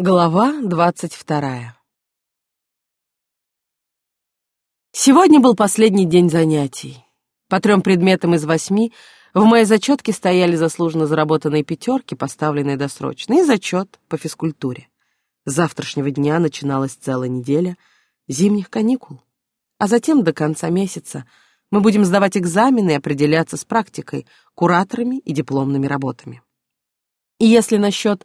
Глава двадцать вторая Сегодня был последний день занятий. По трем предметам из восьми в моей зачетке стояли заслуженно заработанные пятерки, поставленные досрочно, и зачет по физкультуре. С завтрашнего дня начиналась целая неделя зимних каникул. А затем до конца месяца мы будем сдавать экзамены и определяться с практикой, кураторами и дипломными работами. И если насчет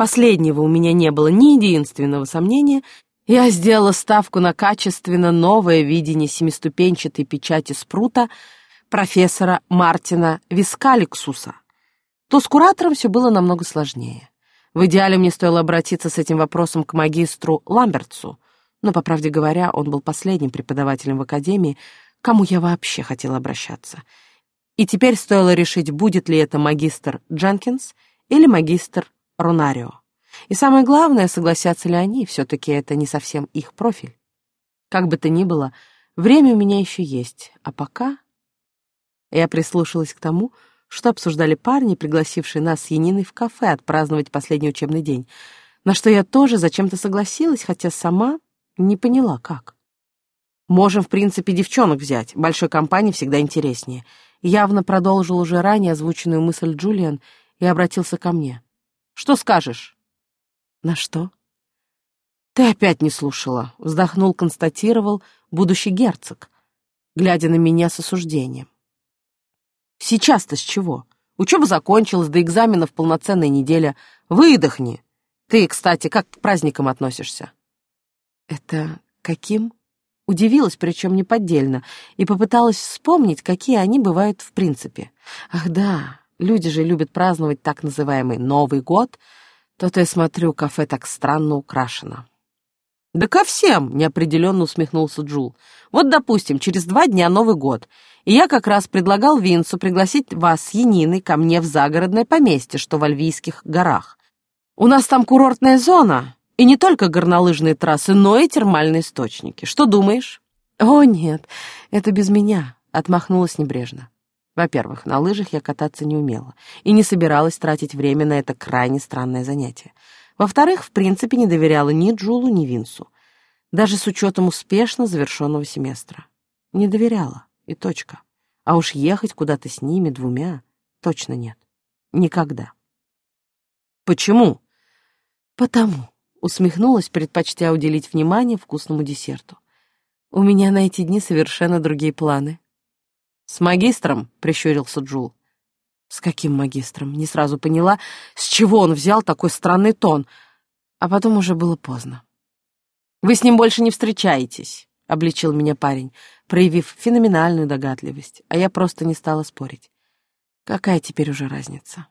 Последнего у меня не было ни единственного сомнения. Я сделала ставку на качественно новое видение семиступенчатой печати спрута профессора Мартина Вискаликсуса. То с куратором все было намного сложнее. В идеале мне стоило обратиться с этим вопросом к магистру Ламбертсу, но, по правде говоря, он был последним преподавателем в академии, кому я вообще хотела обращаться. И теперь стоило решить, будет ли это магистр Дженкинс или магистр Рунарио. И самое главное, согласятся ли они, все-таки это не совсем их профиль. Как бы то ни было, время у меня еще есть, а пока... Я прислушалась к тому, что обсуждали парни, пригласившие нас с Яниной в кафе отпраздновать последний учебный день, на что я тоже зачем-то согласилась, хотя сама не поняла, как. Можем, в принципе, девчонок взять, большой компании всегда интереснее. Явно продолжил уже ранее озвученную мысль Джулиан и обратился ко мне. Что скажешь?» «На что?» «Ты опять не слушала», — вздохнул, констатировал будущий герцог, глядя на меня с осуждением. «Сейчас-то с чего? Учеба закончилась, до экзаменов полноценная неделя. Выдохни. Ты, кстати, как к праздникам относишься?» «Это каким?» Удивилась, причем неподдельно, и попыталась вспомнить, какие они бывают в принципе. Ах да, Люди же любят праздновать так называемый Новый год. То-то я смотрю, кафе так странно украшено. «Да ко всем!» — неопределенно усмехнулся Джул. «Вот, допустим, через два дня Новый год, и я как раз предлагал Винсу пригласить вас с Яниной ко мне в загородное поместье, что в Альвийских горах. У нас там курортная зона, и не только горнолыжные трассы, но и термальные источники. Что думаешь?» «О, нет, это без меня», — отмахнулась небрежно. Во-первых, на лыжах я кататься не умела и не собиралась тратить время на это крайне странное занятие. Во-вторых, в принципе, не доверяла ни Джулу, ни Винсу. Даже с учетом успешно завершенного семестра. Не доверяла, и точка. А уж ехать куда-то с ними двумя точно нет. Никогда. Почему? Потому, усмехнулась, предпочтя уделить внимание вкусному десерту. У меня на эти дни совершенно другие планы. «С магистром?» — прищурился Джул. «С каким магистром?» Не сразу поняла, с чего он взял такой странный тон. А потом уже было поздно. «Вы с ним больше не встречаетесь», — обличил меня парень, проявив феноменальную догадливость, а я просто не стала спорить. Какая теперь уже разница?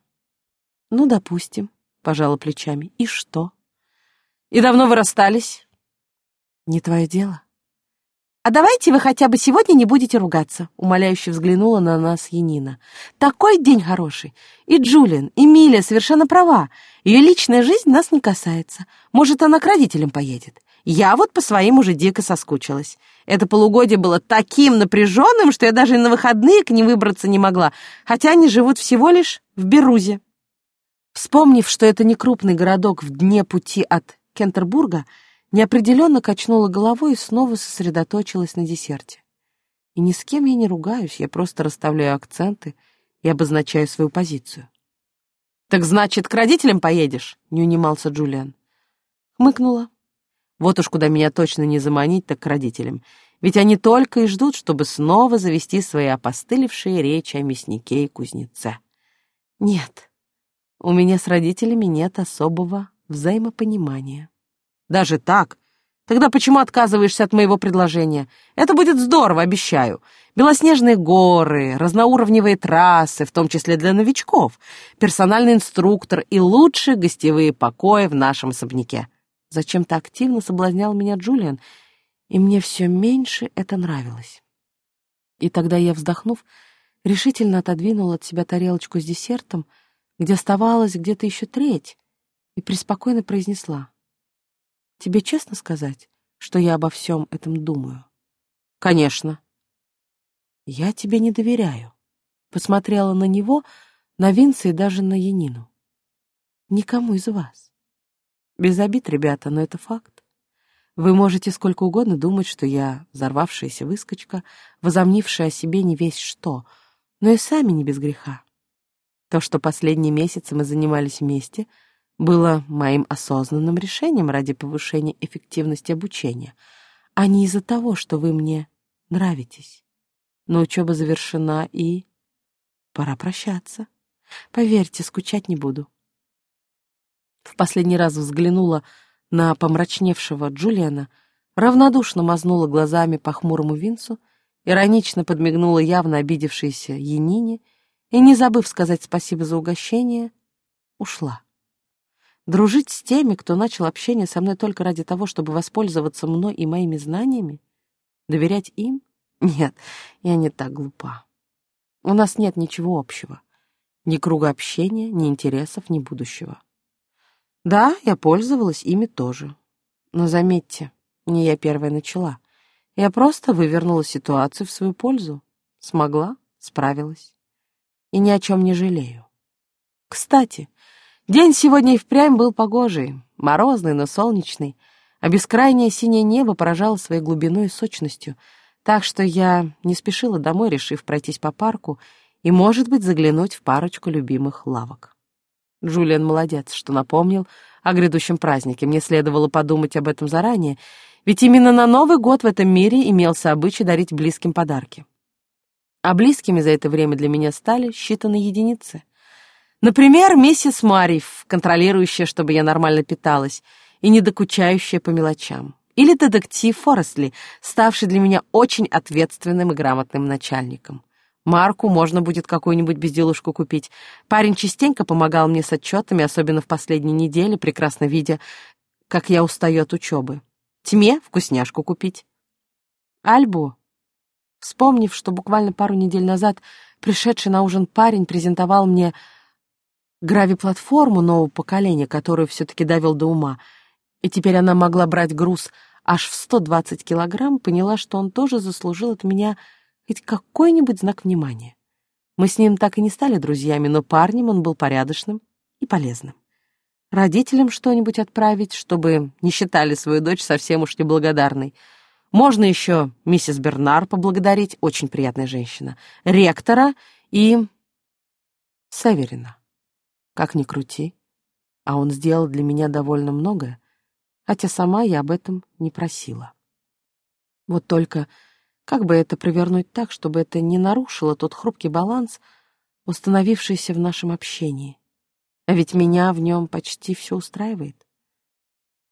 «Ну, допустим», — пожала плечами. «И что?» «И давно вы расстались?» «Не твое дело». «А давайте вы хотя бы сегодня не будете ругаться», — умоляюще взглянула на нас Янина. «Такой день хороший. И Джулиан, и Миля совершенно права. Ее личная жизнь нас не касается. Может, она к родителям поедет. Я вот по своим уже дико соскучилась. Это полугодие было таким напряженным, что я даже на выходные к ним выбраться не могла, хотя они живут всего лишь в Берузе». Вспомнив, что это не крупный городок в дне пути от Кентербурга, неопределенно качнула головой и снова сосредоточилась на десерте. И ни с кем я не ругаюсь, я просто расставляю акценты и обозначаю свою позицию. «Так значит, к родителям поедешь?» — не унимался Джулиан. Хмыкнула. «Вот уж куда меня точно не заманить, так к родителям. Ведь они только и ждут, чтобы снова завести свои опостылевшие речи о мяснике и кузнеце. Нет, у меня с родителями нет особого взаимопонимания». Даже так? Тогда почему отказываешься от моего предложения? Это будет здорово, обещаю. Белоснежные горы, разноуровневые трассы, в том числе для новичков, персональный инструктор и лучшие гостевые покои в нашем особняке. Зачем-то активно соблазнял меня Джулиан, и мне все меньше это нравилось. И тогда я, вздохнув, решительно отодвинула от себя тарелочку с десертом, где оставалась где-то еще треть, и преспокойно произнесла. Тебе честно сказать, что я обо всем этом думаю? Конечно. Я тебе не доверяю. Посмотрела на него, на Винца и даже на Янину. Никому из вас. Без обид, ребята, но это факт. Вы можете сколько угодно думать, что я взорвавшаяся выскочка, возомнившая о себе не весь что, но и сами не без греха. То, что последние месяцы мы занимались вместе, было моим осознанным решением ради повышения эффективности обучения, а не из-за того, что вы мне нравитесь. Но учеба завершена, и пора прощаться. Поверьте, скучать не буду. В последний раз взглянула на помрачневшего Джулиана, равнодушно мазнула глазами по хмурому Винсу, иронично подмигнула явно обидевшейся Янине и, не забыв сказать спасибо за угощение, ушла. Дружить с теми, кто начал общение со мной только ради того, чтобы воспользоваться мной и моими знаниями? Доверять им? Нет, я не так глупа. У нас нет ничего общего. Ни круга общения, ни интересов, ни будущего. Да, я пользовалась ими тоже. Но заметьте, не я первая начала. Я просто вывернула ситуацию в свою пользу. Смогла, справилась. И ни о чем не жалею. Кстати, день сегодня и впрямь был погожий, морозный, но солнечный, а бескрайнее синее небо поражало своей глубиной и сочностью, так что я не спешила домой, решив пройтись по парку и, может быть, заглянуть в парочку любимых лавок. Джулиан молодец, что напомнил о грядущем празднике. Мне следовало подумать об этом заранее, ведь именно на Новый год в этом мире имелся обычай дарить близким подарки. А близкими за это время для меня стали считанные единицы. Например, миссис Марьев, контролирующая, чтобы я нормально питалась, и недокучающая по мелочам. Или детектив Форестли, ставший для меня очень ответственным и грамотным начальником. Марку можно будет какую-нибудь безделушку купить. Парень частенько помогал мне с отчетами, особенно в последние недели, прекрасно видя, как я устаю от учебы. Тьме вкусняшку купить. Альбу, вспомнив, что буквально пару недель назад пришедший на ужин парень презентовал мне грави-платформу нового поколения, которую все-таки довел до ума, и теперь она могла брать груз аж в 120 килограмм, поняла, что он тоже заслужил от меня хоть какой-нибудь знак внимания. Мы с ним так и не стали друзьями, но парнем он был порядочным и полезным. Родителям что-нибудь отправить, чтобы не считали свою дочь совсем уж неблагодарной. Можно еще миссис Бернар поблагодарить, очень приятная женщина, ректора и... Северина. Как ни крути, а он сделал для меня довольно многое, хотя сама я об этом не просила. Вот только как бы это провернуть так, чтобы это не нарушило тот хрупкий баланс, установившийся в нашем общении? А ведь меня в нем почти все устраивает.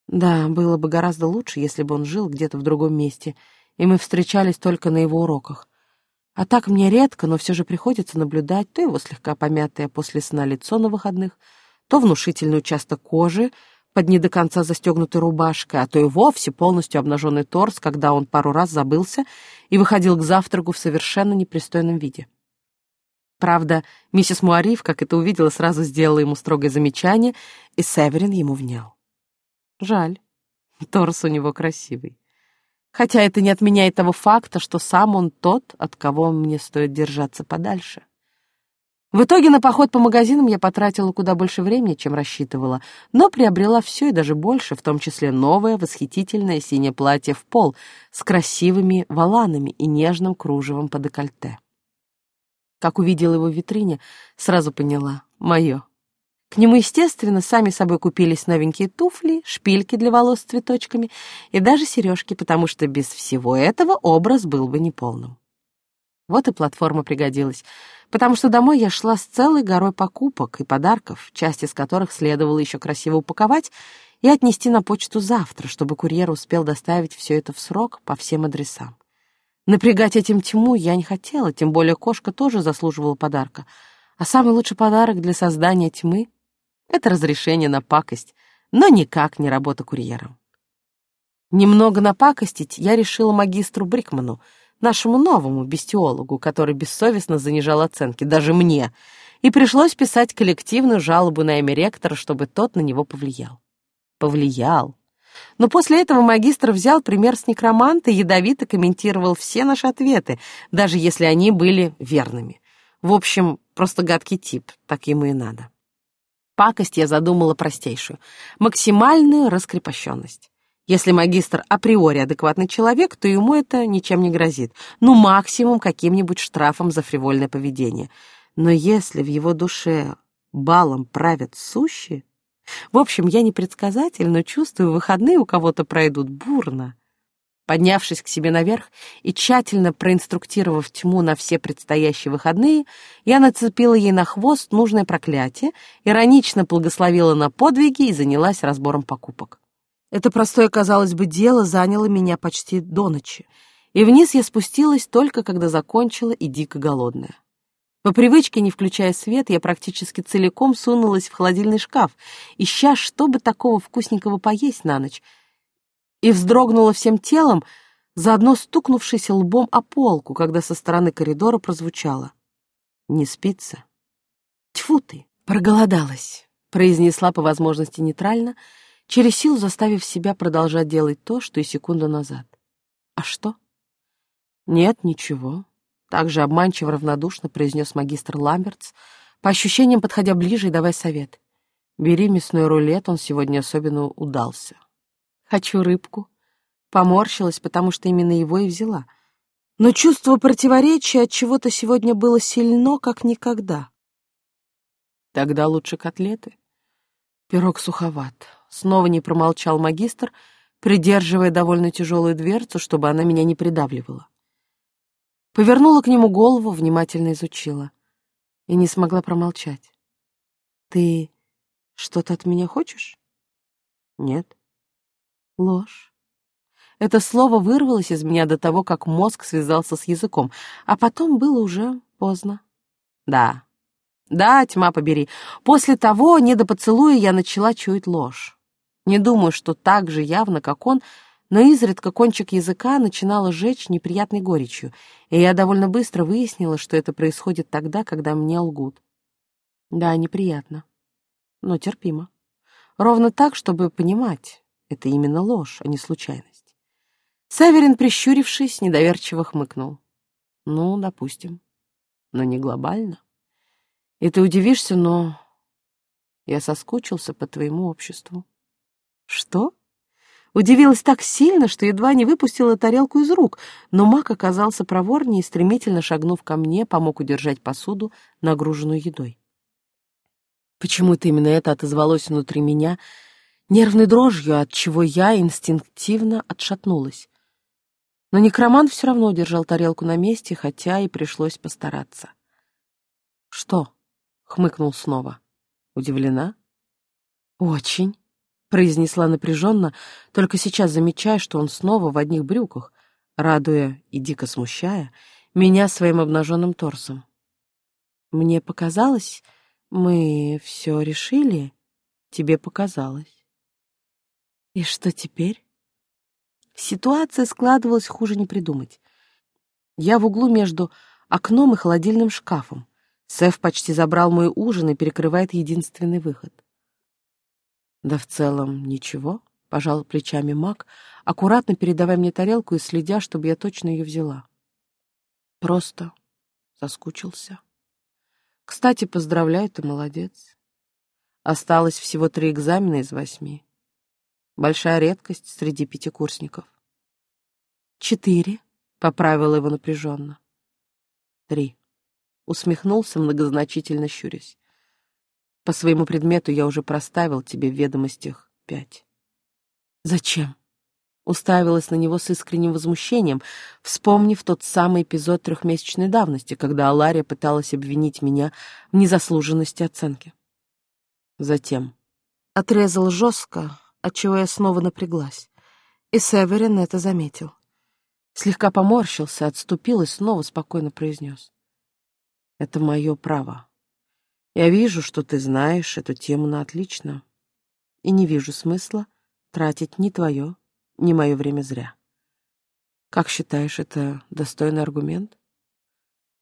Да, было бы гораздо лучше, если бы он жил где-то в другом месте, и мы встречались только на его уроках. А так мне редко, но все же приходится наблюдать то его слегка помятое после сна лицо на выходных, то внушительный участок кожи, под не до конца застегнутой рубашкой, а то и вовсе полностью обнаженный торс, когда он пару раз забылся и выходил к завтраку в совершенно непристойном виде. Правда, миссис Муариф, как это увидела, сразу сделала ему строгое замечание, и Северин ему внял. Жаль, торс у него красивый. Хотя это не отменяет того факта, что сам он тот, от кого мне стоит держаться подальше. В итоге на поход по магазинам я потратила куда больше времени, чем рассчитывала, но приобрела все и даже больше, в том числе новое восхитительное синее платье в пол с красивыми воланами и нежным кружевом по декольте. Как увидела его в витрине, сразу поняла — мое. К нему, естественно, сами собой купились новенькие туфли, шпильки для волос с цветочками и даже сережки, потому что без всего этого образ был бы неполным. Вот и платформа пригодилась, потому что домой я шла с целой горой покупок и подарков, часть из которых следовало еще красиво упаковать и отнести на почту завтра, чтобы курьер успел доставить все это в срок по всем адресам. Напрягать этим тьму я не хотела, тем более кошка тоже заслуживала подарка. А самый лучший подарок для создания тьмы — это разрешение на пакость, но никак не работа курьером. Немного напакостить я решила магистру Брикману — нашему новому бестиологу, который бессовестно занижал оценки, даже мне, и пришлось писать коллективную жалобу на имя ректора, чтобы тот на него повлиял. Повлиял. Но после этого магистр взял пример с некроманта и ядовито комментировал все наши ответы, даже если они были верными. В общем, просто гадкий тип, так ему и надо. Пакость я задумала простейшую — максимальную раскрепощенность. Если магистр априори адекватный человек, то ему это ничем не грозит. Ну, максимум каким-нибудь штрафом за фривольное поведение. Но если в его душе балом правят сущи... В общем, я не предсказатель, но чувствую, выходные у кого-то пройдут бурно. Поднявшись к себе наверх и тщательно проинструктировав тьму на все предстоящие выходные, я нацепила ей на хвост нужное проклятие, иронично благословила на подвиги и занялась разбором покупок. Это простое, казалось бы, дело заняло меня почти до ночи, и вниз я спустилась только когда закончила и дико голодная. По привычке, не включая свет, я практически целиком сунулась в холодильный шкаф, ища, чтобы такого вкусненького поесть на ночь, и вздрогнула всем телом, заодно стукнувшись лбом о полку, когда со стороны коридора прозвучало. «Не спится?» «Тьфу ты, проголодалась», — произнесла по возможности нейтрально, через силу заставив себя продолжать делать то, что и секунду назад. «А что?» «Нет, ничего», — также обманчиво равнодушно произнес магистр Ламбертс, по ощущениям подходя ближе и давай совет. «Бери мясной рулет, он сегодня особенно удался». Хочу рыбку. Поморщилась, потому что именно его и взяла. Но чувство противоречия от чего-то сегодня было сильно, как никогда. Тогда лучше котлеты. Пирог суховат. Снова не промолчал магистр, придерживая довольно тяжелую дверцу, чтобы она меня не придавливала. Повернула к нему голову, внимательно изучила. И не смогла промолчать. «Ты что-то от меня хочешь?» «Нет». Ложь. Это слово вырвалось из меня до того, как мозг связался с языком, а потом было уже поздно. Да, да, тьма побери. После того, не до поцелуя, я начала чуять ложь. Не думаю, что так же явно, как он, но изредка кончик языка начинала жечь неприятной горечью, и я довольно быстро выяснила, что это происходит тогда, когда мне лгут. Да, неприятно, но терпимо. Ровно так, чтобы понимать, это именно ложь, а не случайность. Саверин, прищурившись, недоверчиво хмыкнул. Ну, допустим. Но не глобально. И ты удивишься, но я соскучился по твоему обществу. Что? Удивилась так сильно, что едва не выпустила тарелку из рук, но маг оказался проворнее и, стремительно шагнув ко мне, помог удержать посуду, нагруженную едой. Почему-то именно это отозвалось внутри меня — нервной дрожью, от чего я инстинктивно отшатнулась. Но некромант все равно держал тарелку на месте, хотя и пришлось постараться. «Что?» — хмыкнул снова. «Удивлена?» «Очень», — произнесла напряженно, только сейчас замечая, что он снова в одних брюках, радуя и дико смущая меня своим обнаженным торсом. «Мне показалось, мы все решили?» «Тебе показалось». И что теперь? Ситуация складывалась хуже не придумать. Я в углу между окном и холодильным шкафом. Сэф почти забрал мой ужин и перекрывает единственный выход. Да в целом ничего, пожал плечами Мак, аккуратно передавая мне тарелку и следя, чтобы я точно ее взяла. Просто соскучился. Кстати, поздравляю, ты молодец. Осталось всего три экзамена из восьми. Большая редкость среди пятикурсников. «Четыре», — поправила его напряженно. «Три», — усмехнулся, многозначительно щурясь. «По своему предмету я уже проставил тебе в ведомостях пять». «Зачем?» Уставилась на него с искренним возмущением, вспомнив тот самый эпизод трехмесячной давности, когда Алария пыталась обвинить меня в незаслуженности оценки. Затем отрезал жестко, отчего я снова напряглась. И Северин это заметил. Слегка поморщился, отступил и снова спокойно произнес. «Это мое право. Я вижу, что ты знаешь эту тему на отлично, и не вижу смысла тратить ни твое, ни мое время зря. Как считаешь, это достойный аргумент?»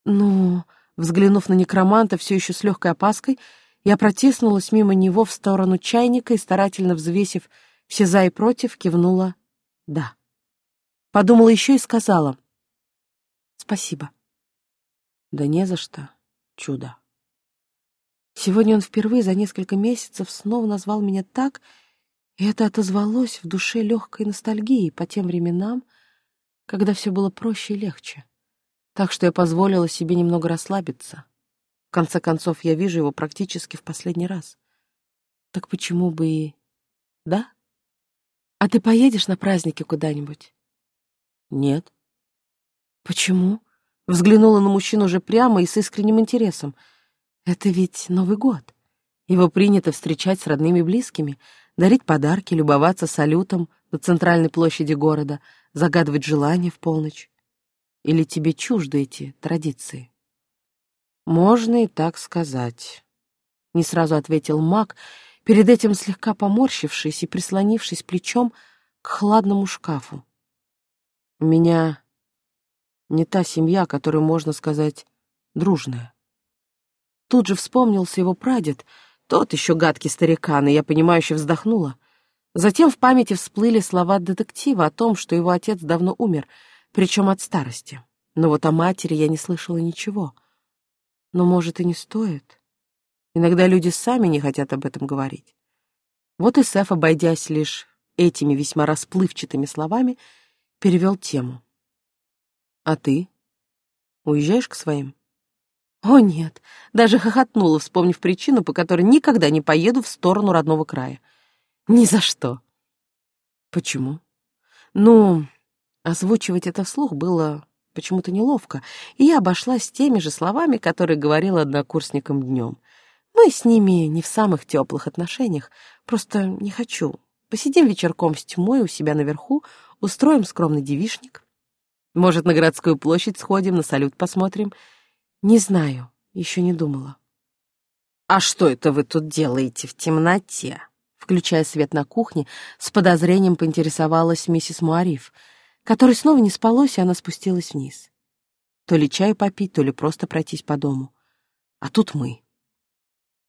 «Ну...» Взглянув на некроманта все еще с легкой опаской, я протиснулась мимо него в сторону чайника и, старательно взвесив все за и против, кивнула «да». Подумала еще и сказала «спасибо». «Да не за что, чудо». Сегодня он впервые за несколько месяцев снова назвал меня так, и это отозвалось в душе легкой ностальгией по тем временам, когда все было проще и легче. Так что я позволила себе немного расслабиться. Конце концов, я вижу его практически в последний раз. Так почему бы и... Да? А ты поедешь на праздники куда-нибудь? Нет. Почему? Взглянула на мужчину уже прямо и с искренним интересом. Это ведь Новый год. Его принято встречать с родными и близкими, дарить подарки, любоваться салютом на центральной площади города, загадывать желания в полночь. Или тебе чужды эти традиции? Можно и так сказать. Не сразу ответил маг, перед этим слегка поморщившись и прислонившись плечом к хладному шкафу. У меня не та семья, которой можно сказать дружная. Тут же вспомнился его прадед, тот еще гадкий старикан, и я понимающе вздохнула. Затем в памяти всплыли слова детектива о том, что его отец давно умер, причем от старости. Но вот о матери я не слышала ничего. Но, может, и не стоит. Иногда люди сами не хотят об этом говорить. Вот и Сеф, обойдясь лишь этими весьма расплывчатыми словами, перевел тему. «А ты? Уезжаешь к своим?» О, нет, даже хохотнула, вспомнив причину, по которой никогда не поеду в сторону родного края. Ни за что. Почему? Ну, озвучивать это вслух было почему-то неловко, и я обошлась теми же словами, которые говорила однокурсникам днем. Мы с ними не в самых теплых отношениях, просто не хочу. Посидим вечерком с тьмой у себя наверху, устроим скромный девишник. Может, на городскую площадь сходим, на салют посмотрим — не знаю, еще не думала. «А что это вы тут делаете в темноте?» Включая свет на кухне, с подозрением поинтересовалась миссис Муариф, которой снова не спалось, и она спустилась вниз. То ли чаю попить, то ли просто пройтись по дому. А тут мы.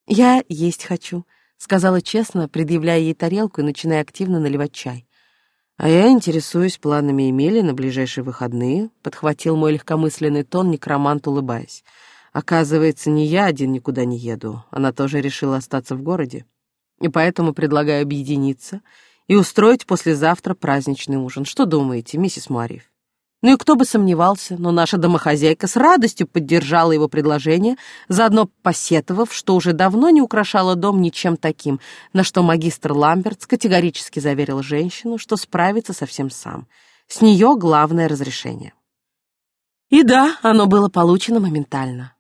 «Я есть хочу», — сказала честно, предъявляя ей тарелку и начиная активно наливать чай. «А я интересуюсь планами Эмили на ближайшие выходные», — подхватил мой легкомысленный тон некромант, улыбаясь. «Оказывается, не я один никуда не еду. Она тоже решила остаться в городе. И поэтому предлагаю объединиться и устроить послезавтра праздничный ужин. Что думаете, миссис Марьев?» Ну и кто бы сомневался, но наша домохозяйка с радостью поддержала его предложение, заодно посетовав, что уже давно не украшала дом ничем таким, на что магистр Ламбертс категорически заверил женщину, что справится совсем сам. С нее главное разрешение. И да, оно было получено моментально.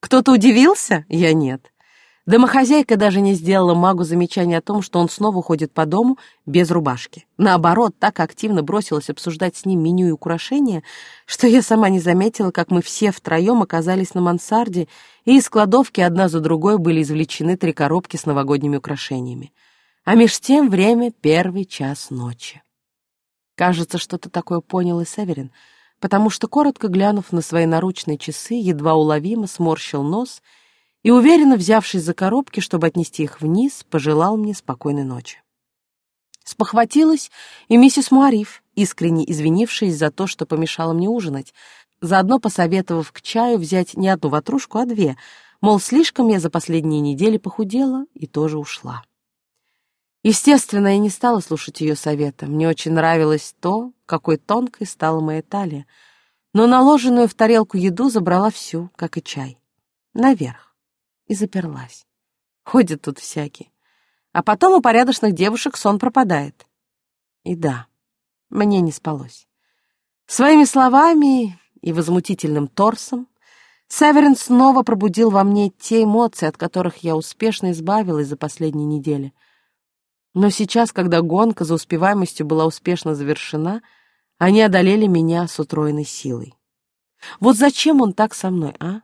Кто-то удивился? Я нет. Домохозяйка даже не сделала магу замечания о том, что он снова ходит по дому без рубашки. Наоборот, так активно бросилась обсуждать с ним меню и украшения, что я сама не заметила, как мы все втроем оказались на мансарде, и из кладовки одна за другой были извлечены три коробки с новогодними украшениями. А меж тем время первый час ночи. Кажется, что-то такое понял и Северин, потому что, коротко глянув на свои наручные часы, едва уловимо сморщил нос — и, уверенно взявшись за коробки, чтобы отнести их вниз, пожелал мне спокойной ночи. Спохватилась и миссис Муариф, искренне извинившись за то, что помешала мне ужинать, заодно посоветовав к чаю взять не одну ватрушку, а две, мол, слишком я за последние недели похудела и тоже ушла. Естественно, я не стала слушать ее совета. Мне очень нравилось то, какой тонкой стала моя талия, но наложенную в тарелку еду забрала всю, как и чай. Наверх и заперлась. Ходят тут всякие. А потом у порядочных девушек сон пропадает. И да, мне не спалось. Своими словами и возмутительным торсом Северин снова пробудил во мне те эмоции, от которых я успешно избавилась за последние недели. Но сейчас, когда гонка за успеваемостью была успешно завершена, они одолели меня с утроенной силой. Вот зачем он так со мной, а?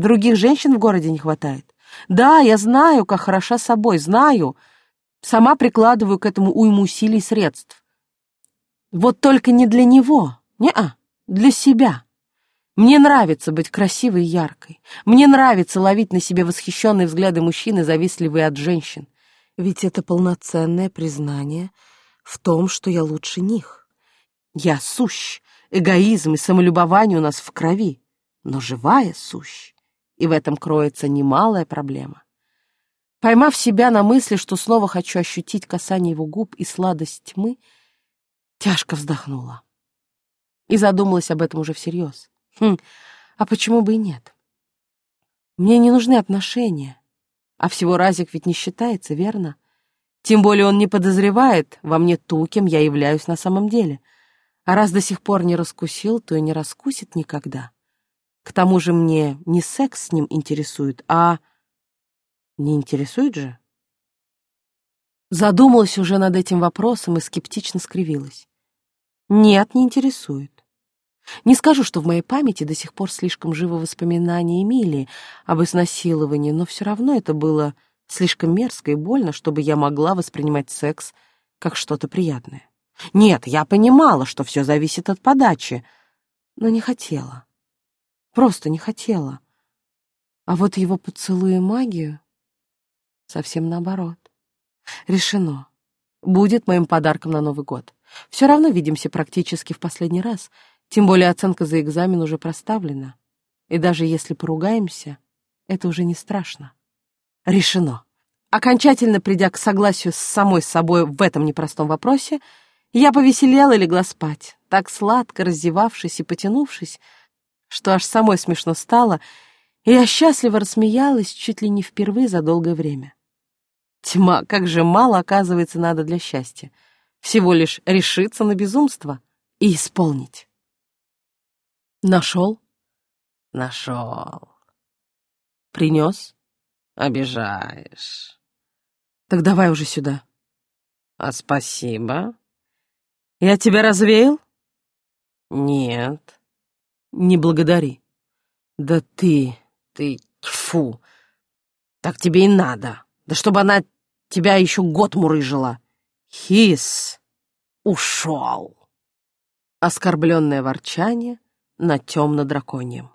Других женщин в городе не хватает. Да, я знаю, как хороша собой, знаю. Сама прикладываю к этому уйму усилий и средств. Вот только не для него, не-а, для себя. Мне нравится быть красивой и яркой. Мне нравится ловить на себе восхищенные взгляды мужчин и завистливые от женщин. Ведь это полноценное признание в том, что я лучше них. Я сущ, эгоизм и самолюбование у нас в крови, но живая сущ и в этом кроется немалая проблема. Поймав себя на мысли, что снова хочу ощутить касание его губ и сладость тьмы, тяжко вздохнула. И задумалась об этом уже всерьез. Хм, а почему бы и нет? Мне не нужны отношения. А всего разик ведь не считается, верно? Тем более он не подозревает во мне ту, кем я являюсь на самом деле. А раз до сих пор не раскусил, то и не раскусит никогда. К тому же мне не секс с ним интересует, а... Не интересует же? Задумалась уже над этим вопросом и скептично скривилась. Нет, не интересует. Не скажу, что в моей памяти до сих пор слишком живо воспоминания Эмилии об изнасиловании, но все равно это было слишком мерзко и больно, чтобы я могла воспринимать секс как что-то приятное. Нет, я понимала, что все зависит от подачи, но не хотела. Просто не хотела. А вот его поцелуи магию совсем наоборот. Решено. Будет моим подарком на Новый год. Все равно видимся практически в последний раз, тем более оценка за экзамен уже проставлена. И даже если поругаемся, это уже не страшно. Решено. Окончательно придя к согласию с самой собой в этом непростом вопросе, я повеселела и легла спать, так сладко раздевавшись и потянувшись, что аж самой смешно стало, и я счастливо рассмеялась чуть ли не впервые за долгое время. Тьма, как же мало, оказывается, надо для счастья. Всего лишь решиться на безумство и исполнить. Нашел? Нашел. Принес? Обижаешь. Так давай уже сюда. А спасибо. Я тебя развеял? Нет. Не благодари. Да ты, ты, фу. Так тебе и надо. Да чтобы она тебя еще год мурыжила. Хис ушел. Оскорбленное ворчание — на темно-драконьем.